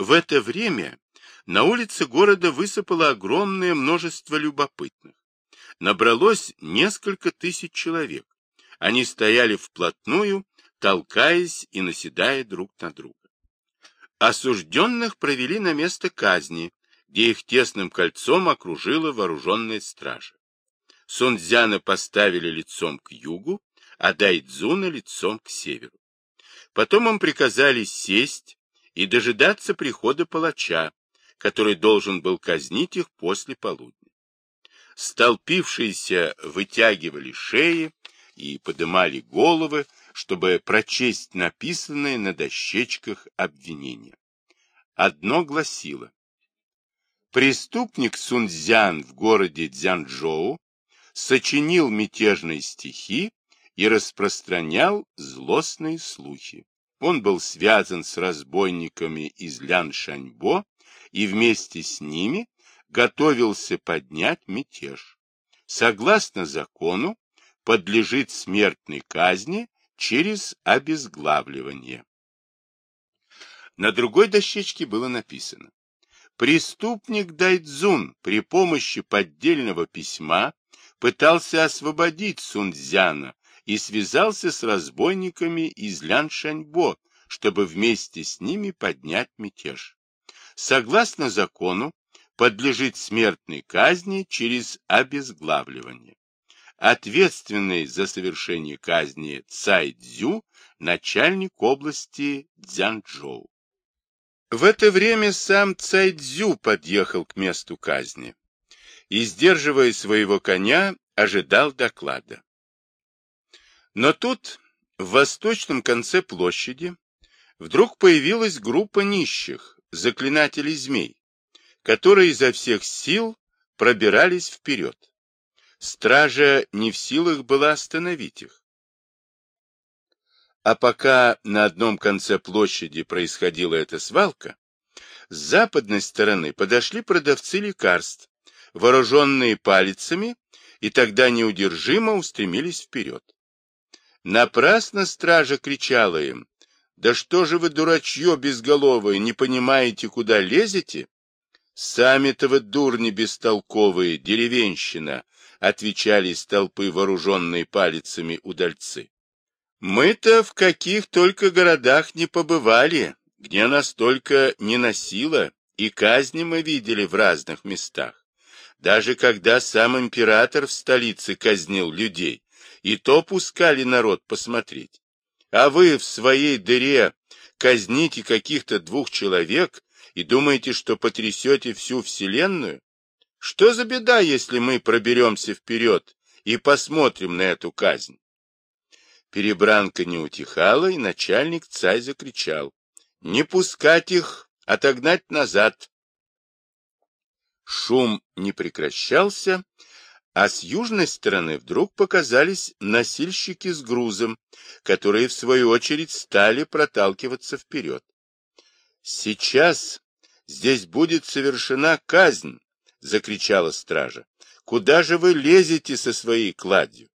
В это время на улице города высыпало огромное множество любопытных. Набралось несколько тысяч человек. Они стояли вплотную, толкаясь и наседая друг на друга. Осужденных провели на место казни, где их тесным кольцом окружила вооруженная стража. Сунцзяна поставили лицом к югу, а Дайдзуна лицом к северу. Потом им приказали сесть и дожидаться прихода палача, который должен был казнить их после полудня. Столпившиеся вытягивали шеи и подымали головы, чтобы прочесть написанное на дощечках обвинения. Одно гласило Преступник Сунцзян в городе Цзянчжоу сочинил мятежные стихи и распространял злостные слухи. Он был связан с разбойниками из Ляншаньбо и вместе с ними готовился поднять мятеж. Согласно закону, подлежит смертной казни через обезглавливание. На другой дощечке было написано Преступник Дайдзун при помощи поддельного письма пытался освободить Сунцзяна и связался с разбойниками из Ляншаньбо, чтобы вместе с ними поднять мятеж. Согласно закону, подлежит смертной казни через обезглавливание. Ответственный за совершение казни Цай Цзю, начальник области Цзянчжоу. В это время сам Цайдзю подъехал к месту казни и, сдерживая своего коня, ожидал доклада. Но тут, в восточном конце площади, вдруг появилась группа нищих, заклинателей змей, которые изо всех сил пробирались вперед. Стража не в силах была остановить их. А пока на одном конце площади происходила эта свалка, с западной стороны подошли продавцы лекарств, вооруженные палицами, и тогда неудержимо устремились вперед. Напрасно стража кричала им, «Да что же вы, дурачье безголовые, не понимаете, куда лезете?» «Сами-то вы, дурни бестолковые, деревенщина!» — отвечали из толпы вооруженные палицами удальцы. Мы-то в каких только городах не побывали, где нас только не носило, и казни мы видели в разных местах. Даже когда сам император в столице казнил людей, и то пускали народ посмотреть. А вы в своей дыре казните каких-то двух человек и думаете, что потрясете всю вселенную? Что за беда, если мы проберемся вперед и посмотрим на эту казнь? Перебранка не утихала, и начальник царь закричал. «Не пускать их, отогнать назад!» Шум не прекращался, а с южной стороны вдруг показались носильщики с грузом, которые, в свою очередь, стали проталкиваться вперед. «Сейчас здесь будет совершена казнь!» — закричала стража. «Куда же вы лезете со своей кладью?»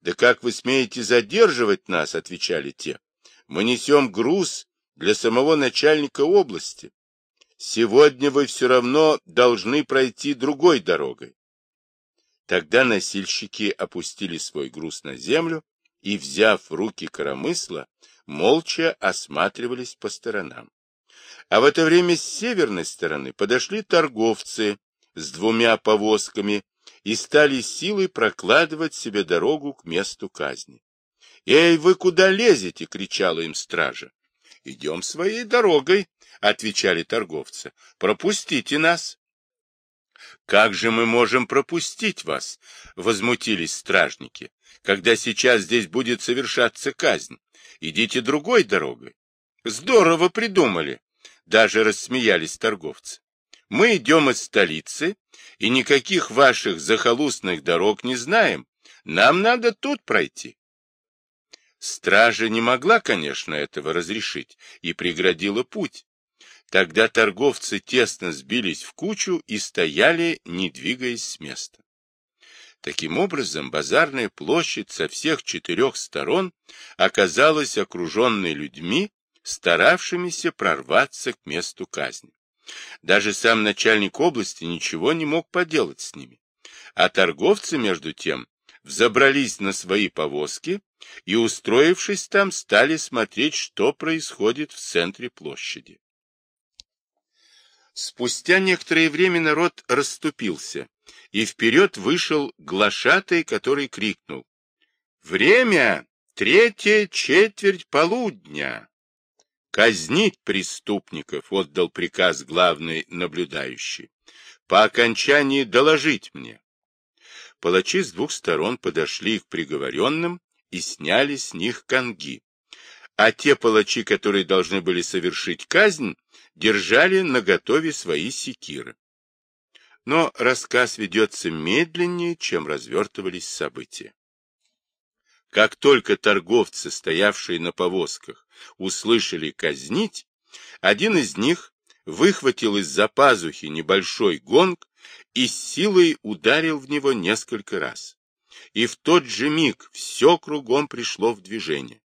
Да как вы смеете задерживать нас, отвечали те. Мы несем груз для самого начальника области. Сегодня вы все равно должны пройти другой дорогой. Тогда носильщики опустили свой груз на землю и, взяв в руки коромысла, молча осматривались по сторонам. А в это время с северной стороны подошли торговцы с двумя повозками и стали силой прокладывать себе дорогу к месту казни. «Эй, вы куда лезете?» — кричала им стража. «Идем своей дорогой», — отвечали торговцы. «Пропустите нас». «Как же мы можем пропустить вас?» — возмутились стражники. «Когда сейчас здесь будет совершаться казнь, идите другой дорогой». «Здорово придумали!» — даже рассмеялись торговцы. Мы идем из столицы, и никаких ваших захолустных дорог не знаем. Нам надо тут пройти. Стража не могла, конечно, этого разрешить и преградила путь. Тогда торговцы тесно сбились в кучу и стояли, не двигаясь с места. Таким образом, базарная площадь со всех четырех сторон оказалась окруженной людьми, старавшимися прорваться к месту казни. Даже сам начальник области ничего не мог поделать с ними. А торговцы, между тем, взобрались на свои повозки и, устроившись там, стали смотреть, что происходит в центре площади. Спустя некоторое время народ расступился, и вперед вышел глашатай, который крикнул «Время! Третья четверть полудня!» «Казнить преступников!» — отдал приказ главный наблюдающий. «По окончании доложить мне!» Палачи с двух сторон подошли к приговоренным и сняли с них конги. А те палачи, которые должны были совершить казнь, держали наготове свои секиры. Но рассказ ведется медленнее, чем развертывались события. Как только торговцы, стоявшие на повозках, услышали казнить, один из них выхватил из-за пазухи небольшой гонг и с силой ударил в него несколько раз. И в тот же миг все кругом пришло в движение.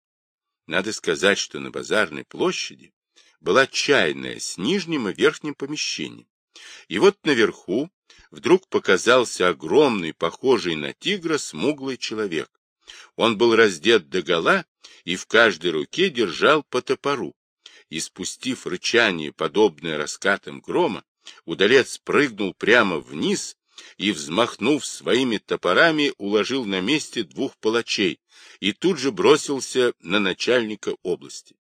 Надо сказать, что на базарной площади была чайная с нижним и верхним помещением. И вот наверху вдруг показался огромный, похожий на тигра, смуглый человек. Он был раздет догола и в каждой руке держал по топору. И спустив рычание, подобное раскатам грома, удалец прыгнул прямо вниз и, взмахнув своими топорами, уложил на месте двух палачей и тут же бросился на начальника области.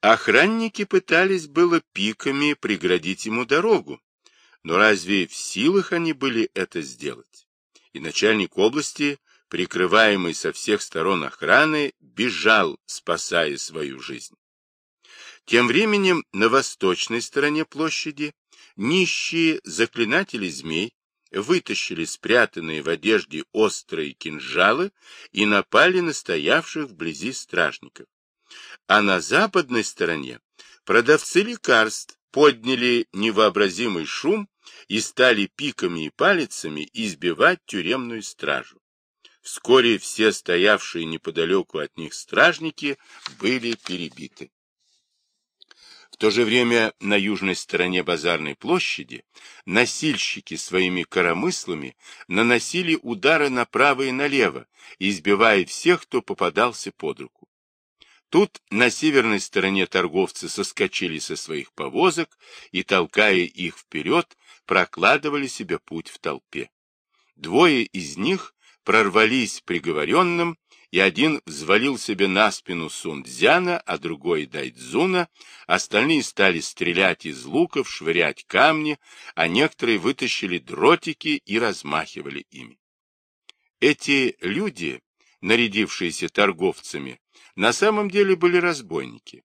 Охранники пытались было пиками преградить ему дорогу, но разве в силах они были это сделать? И начальник области, прикрываемый со всех сторон охраны, бежал, спасая свою жизнь. Тем временем на восточной стороне площади нищие заклинатели змей вытащили спрятанные в одежде острые кинжалы и напали на стоявших вблизи стражников а на западной стороне продавцы лекарств подняли невообразимый шум и стали пиками и палицами избивать тюремную стражу. Вскоре все стоявшие неподалеку от них стражники были перебиты. В то же время на южной стороне базарной площади носильщики своими коромыслами наносили удары направо и налево, избивая всех, кто попадался под руку. Тут на северной стороне торговцы соскочили со своих повозок и, толкая их вперед, прокладывали себе путь в толпе. Двое из них прорвались приговоренным, и один взвалил себе на спину Сунцзяна, а другой Дайдзуна, остальные стали стрелять из луков, швырять камни, а некоторые вытащили дротики и размахивали ими. Эти люди, нарядившиеся торговцами, на самом деле были разбойники.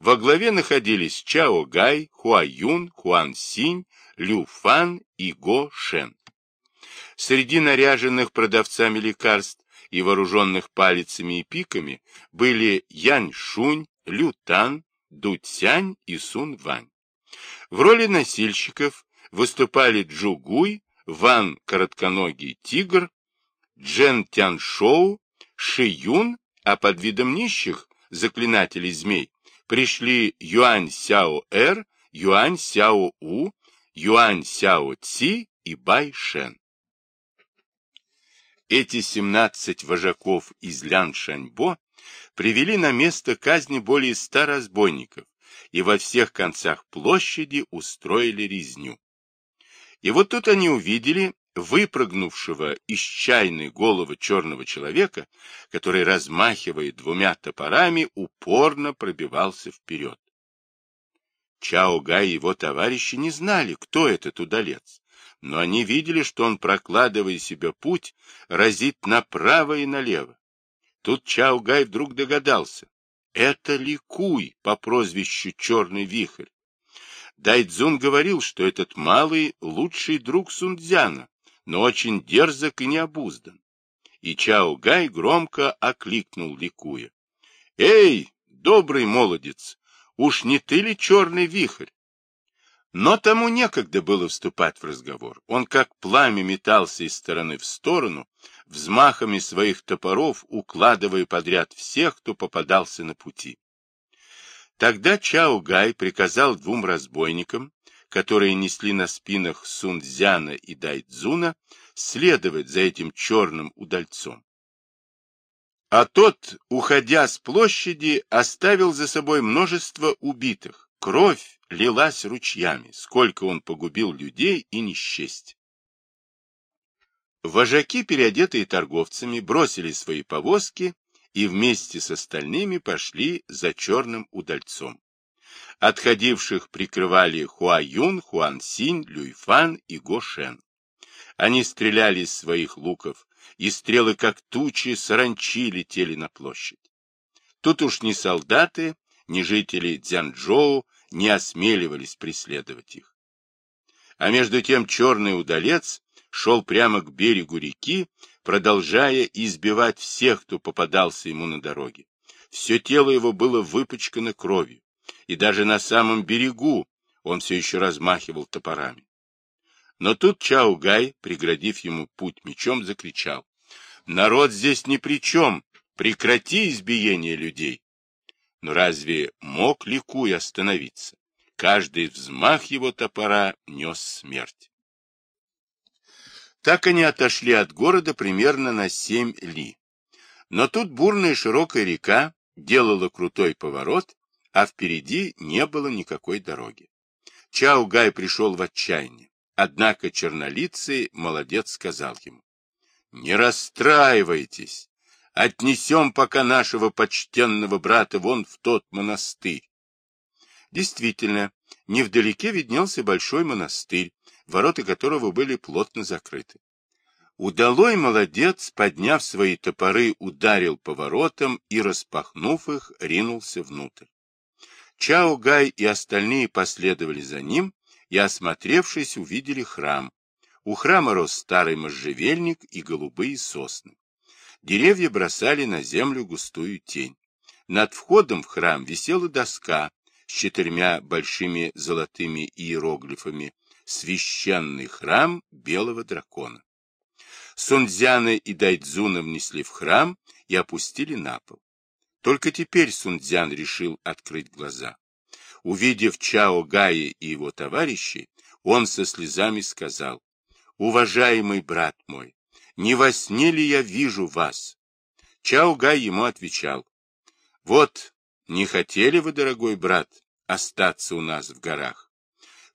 Во главе находились Чао Гай, Хуа Юн, Хуан Синь, Лю Фан и Го Шен. Среди наряженных продавцами лекарств и вооруженных палицами и пиками были Янь Шунь, Лю Тан, Ду Цянь и Сун Вань. В роли носильщиков выступали Джу Гуй, Ван Коротконогий Тигр, Джен Тяншоу, Ши Юн а под видом нищих, заклинателей змей, пришли Юань Сяо Эр, Юань Сяо У, Юань Сяо Ци и Бай Шен. Эти семнадцать вожаков из Лян Шаньбо привели на место казни более ста разбойников и во всех концах площади устроили резню. И вот тут они увидели выпрыгнувшего из чайной головы черного человека, который, размахивая двумя топорами, упорно пробивался вперед. Чао Гай и его товарищи не знали, кто этот удалец, но они видели, что он, прокладывая себе путь, разит направо и налево. Тут Чао Гай вдруг догадался. Это Ликуй по прозвищу Черный Вихрь. Дайдзун говорил, что этот малый — лучший друг Сунцзяна, но очень дерзок и необуздан. И Чао Гай громко окликнул, ликуя. — Эй, добрый молодец, уж не ты ли черный вихрь? Но тому некогда было вступать в разговор. Он как пламя метался из стороны в сторону, взмахами своих топоров укладывая подряд всех, кто попадался на пути. Тогда Чао Гай приказал двум разбойникам, которые несли на спинах Сунцзяна и Дайцзуна, следовать за этим черным удальцом. А тот, уходя с площади, оставил за собой множество убитых. Кровь лилась ручьями, сколько он погубил людей и не Вожаки, переодетые торговцами, бросили свои повозки и вместе с остальными пошли за черным удальцом. Отходивших прикрывали Хуа Юн, Хуан Синь, Люйфан и Го Шен. Они стреляли из своих луков, и стрелы, как тучи, саранчи летели на площадь. Тут уж ни солдаты, ни жители Дзянчжоу не осмеливались преследовать их. А между тем черный удалец шел прямо к берегу реки, продолжая избивать всех, кто попадался ему на дороге. Все тело его было выпачкано кровью, и даже на самом берегу он все еще размахивал топорами. Но тут Чаугай, преградив ему путь мечом, закричал. «Народ здесь ни при чем! Прекрати избиение людей!» Но разве мог Ликуй остановиться? Каждый взмах его топора нес смерть. Так они отошли от города примерно на семь ли. Но тут бурная широкая река делала крутой поворот, а впереди не было никакой дороги. Чао Гай пришел в отчаяние. Однако чернолицый молодец сказал ему, «Не расстраивайтесь, отнесем пока нашего почтенного брата вон в тот монастырь». Действительно, невдалеке виднелся большой монастырь, ворота которого были плотно закрыты. Удалой молодец, подняв свои топоры, ударил по воротам и, распахнув их, ринулся внутрь. Чао Гай и остальные последовали за ним, и, осмотревшись, увидели храм. У храма рос старый можжевельник и голубые сосны. Деревья бросали на землю густую тень. Над входом в храм висела доска с четырьмя большими золотыми иероглифами «Священный храм белого дракона». Сунцзяна и Дайдзуна внесли в храм и опустили на пол. Только теперь Сунцзян решил открыть глаза. Увидев Чао Гая и его товарищей, он со слезами сказал, «Уважаемый брат мой, не во сне ли я вижу вас?» Чао Гай ему отвечал, «Вот, не хотели вы, дорогой брат, остаться у нас в горах,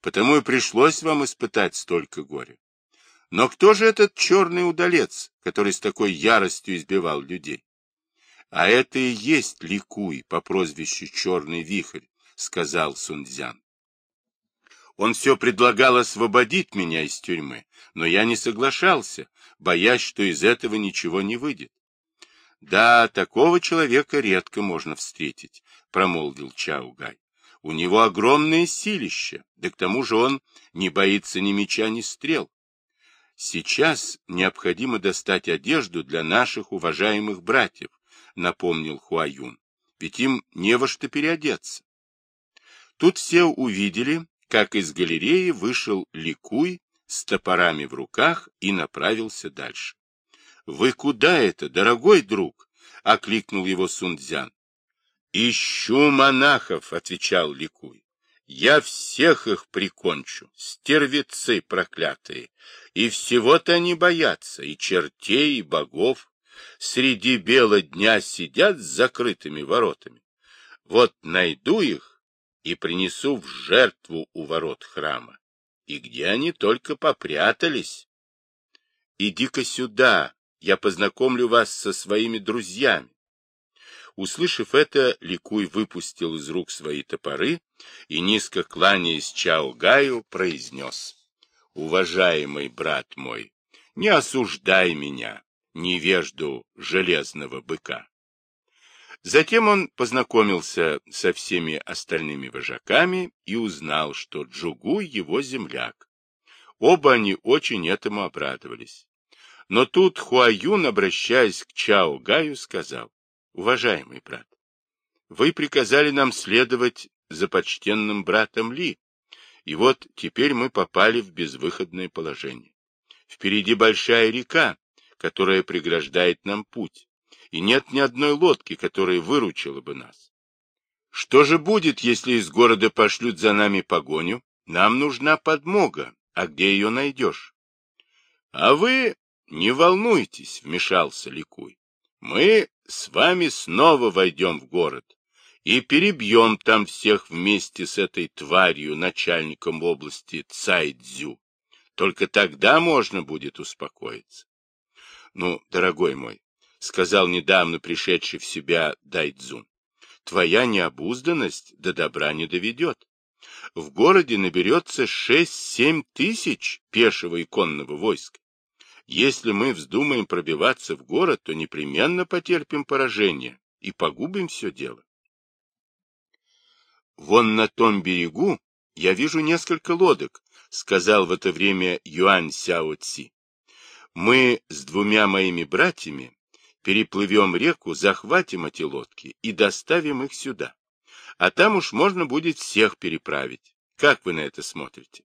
потому и пришлось вам испытать столько горя. Но кто же этот черный удалец, который с такой яростью избивал людей? А это и есть Ликуй по прозвищу Черный Вихрь, — сказал Сунцзян. Он все предлагал освободить меня из тюрьмы, но я не соглашался, боясь, что из этого ничего не выйдет. — Да, такого человека редко можно встретить, — промолвил Чаугай. — У него огромное силище, да к тому же он не боится ни меча, ни стрел. Сейчас необходимо достать одежду для наших уважаемых братьев, — напомнил Хуаюн, — ведь им не во что переодеться. Тут все увидели, как из галереи вышел Ликуй с топорами в руках и направился дальше. — Вы куда это, дорогой друг? — окликнул его Сунцзян. — Ищу монахов, — отвечал Ликуй. — Я всех их прикончу, стервецы проклятые, и всего-то они боятся, и чертей, и богов. Среди бела дня сидят с закрытыми воротами. Вот найду их, и принесу в жертву у ворот храма. И где они только попрятались? Иди-ка сюда, я познакомлю вас со своими друзьями. Услышав это, Ликуй выпустил из рук свои топоры и, низко кланяясь Чао Гаю, произнес. «Уважаемый брат мой, не осуждай меня, невежду железного быка. Затем он познакомился со всеми остальными вожаками и узнал, что Джугуй его земляк. Оба они очень этому обрадовались. Но тут Хуаюн, обращаясь к Чао Гаю, сказал, «Уважаемый брат, вы приказали нам следовать за почтенным братом Ли, и вот теперь мы попали в безвыходное положение. Впереди большая река, которая преграждает нам путь и нет ни одной лодки, которая выручила бы нас. Что же будет, если из города пошлют за нами погоню? Нам нужна подмога, а где ее найдешь? А вы не волнуйтесь, вмешался Ликуй. Мы с вами снова войдем в город и перебьем там всех вместе с этой тварью, начальником области Цайдзю. Только тогда можно будет успокоиться. Ну, дорогой мой, сказал недавно пришедший в себя Дайдзун, твоя необузданность до добра не доведет. В городе наберется шесть-семь тысяч пешего и конного войска. Если мы вздумаем пробиваться в город, то непременно потерпим поражение и погубим все дело. Вон на том берегу я вижу несколько лодок, сказал в это время Юань Сяо Ци. Мы с двумя моими братьями переплывем реку, захватим эти лодки и доставим их сюда. А там уж можно будет всех переправить. Как вы на это смотрите?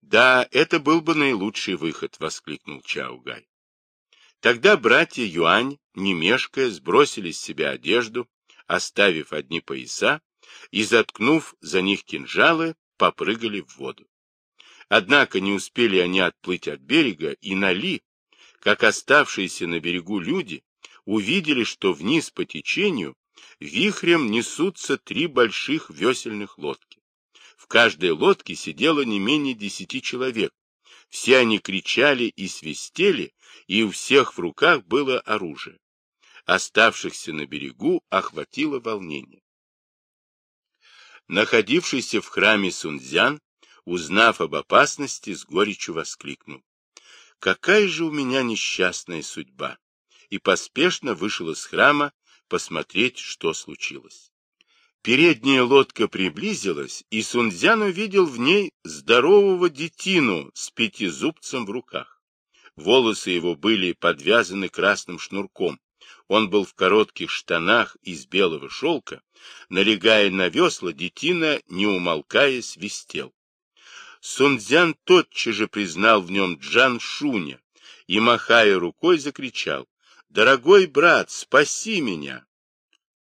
Да, это был бы наилучший выход, воскликнул Чао Гай. Тогда братья Юань, не мешкая, сбросили с себя одежду, оставив одни пояса, и, заткнув за них кинжалы, попрыгали в воду. Однако не успели они отплыть от берега, и Нали, как оставшиеся на берегу люди, увидели, что вниз по течению вихрем несутся три больших весельных лодки. В каждой лодке сидело не менее десяти человек. Все они кричали и свистели, и у всех в руках было оружие. Оставшихся на берегу охватило волнение. Находившийся в храме Сунцзян узнав об опасности, с горечью воскликнул. «Какая же у меня несчастная судьба!» И поспешно вышел из храма посмотреть, что случилось. Передняя лодка приблизилась, и Сунцзян увидел в ней здорового детину с пятизубцем в руках. Волосы его были подвязаны красным шнурком. Он был в коротких штанах из белого шелка. Налегая на весла, детина, не умолкая, свистел. Сунцзян тотчас же признал в нем Джан Шуня и, махая рукой, закричал «Дорогой брат, спаси меня!»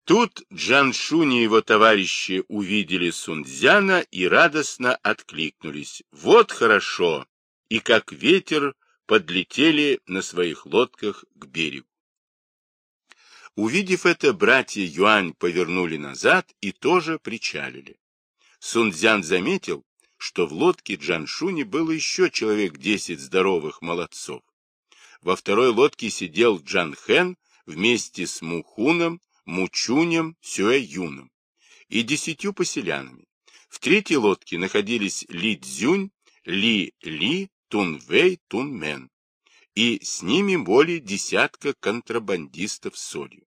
Тут Джан Шунь и его товарищи увидели Сунцзяна и радостно откликнулись «Вот хорошо!» и как ветер подлетели на своих лодках к берегу. Увидев это, братья Юань повернули назад и тоже причалили. Сунцзян заметил, что в лодке Джаншуни было еще человек десять здоровых молодцов. Во второй лодке сидел Чжан Хэн вместе с Му Хуном, Му Чунем, Сюэ Юном и десятью поселянами. В третьей лодке находились Ли Цзюнь, Ли Ли, Тун Вэй, Тун Мэн. И с ними более десятка контрабандистов с солью.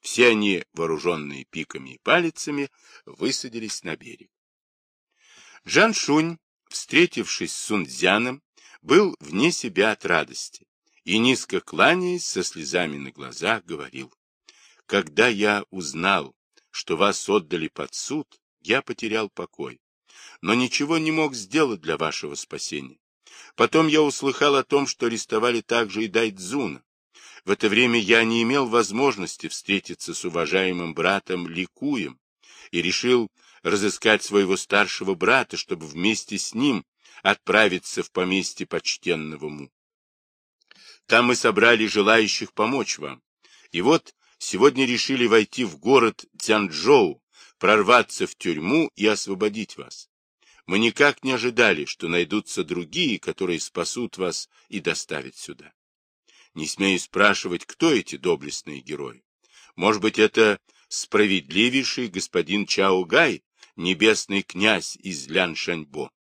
Все они, вооруженные пиками и палицами, высадились на берег. Чжан Шунь, встретившись с Сунцзяном, был вне себя от радости и, низко кланяясь, со слезами на глазах, говорил, «Когда я узнал, что вас отдали под суд, я потерял покой, но ничего не мог сделать для вашего спасения. Потом я услыхал о том, что арестовали также и Дайдзуна. В это время я не имел возможности встретиться с уважаемым братом Ликуем и решил разыскать своего старшего брата, чтобы вместе с ним отправиться в поместье почтенного Му. Там мы собрали желающих помочь вам. И вот сегодня решили войти в город Цянчжоу, прорваться в тюрьму и освободить вас. Мы никак не ожидали, что найдутся другие, которые спасут вас и доставят сюда. Не смею спрашивать, кто эти доблестные герои. Может быть, это справедливейший господин Чао Гай, небесный князь из Ляншаньбо.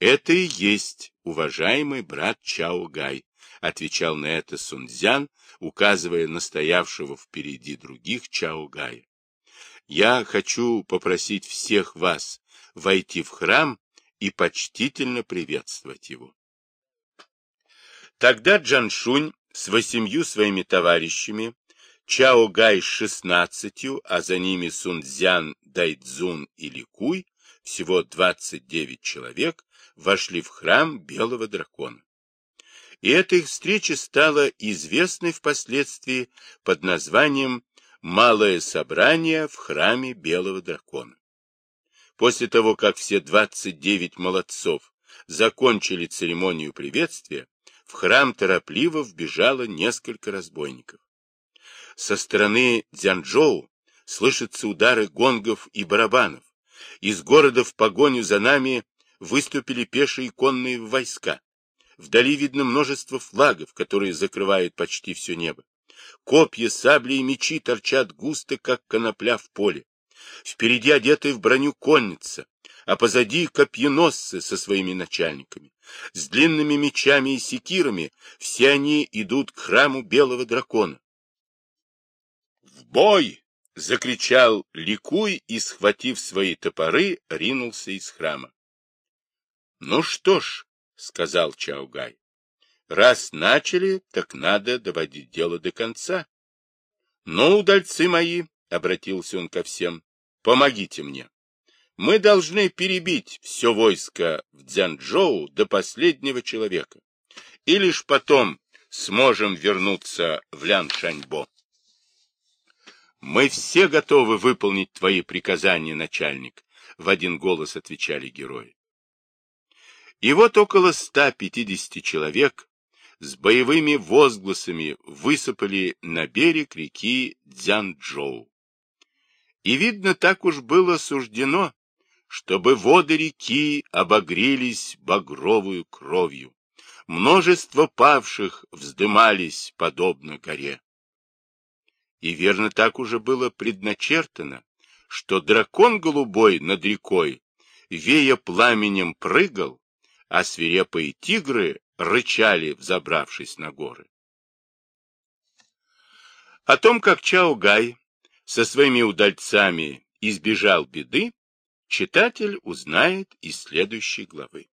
Это и есть уважаемый брат Чао Гай, отвечал на это Сунцзян, указывая на стоявшего впереди других Чао Гая. Я хочу попросить всех вас войти в храм и почтительно приветствовать его. Тогда Джаншунь с восемью своими товарищами Чао Гай с шестнадцатью, а за ними Сунцзян, Дайцзун и Ликуй, всего двадцать девять человек, вошли в храм Белого Дракона. И эта их встреча стала известной впоследствии под названием малое собрание в храме Белого Дракона. После того, как все 29 молодцов закончили церемонию приветствия, в храм торопливо вбежало несколько разбойников. Со стороны Дзянчжоу слышатся удары гонгов и барабанов. Из города в погоню за нами выступили пешие конные войска. Вдали видно множество флагов, которые закрывают почти все небо. Копья, сабли и мечи торчат густо, как конопля в поле. Впереди одетые в броню конница, а позади копьеносцы со своими начальниками. С длинными мечами и секирами все они идут к храму белого дракона. «В бой!» — закричал Ликуй и, схватив свои топоры, ринулся из храма. «Ну что ж», — сказал Чаугай, — «раз начали, так надо доводить дело до конца». «Ну, удальцы мои», — обратился он ко всем, — «помогите мне. Мы должны перебить все войско в Дзянчжоу до последнего человека, и лишь потом сможем вернуться в Ляншаньбо». «Мы все готовы выполнить твои приказания, начальник», — в один голос отвечали герои. И вот около 150 человек с боевыми возгласами высыпали на берег реки Дзянчжоу. И, видно, так уж было суждено, чтобы воды реки обогрелись багровую кровью. Множество павших вздымались, подобно горе. И верно так уже было предначертано, что дракон голубой над рекой, вея пламенем, прыгал, а свирепые тигры рычали, взобравшись на горы. О том, как Чао-Гай со своими удальцами избежал беды, читатель узнает из следующей главы.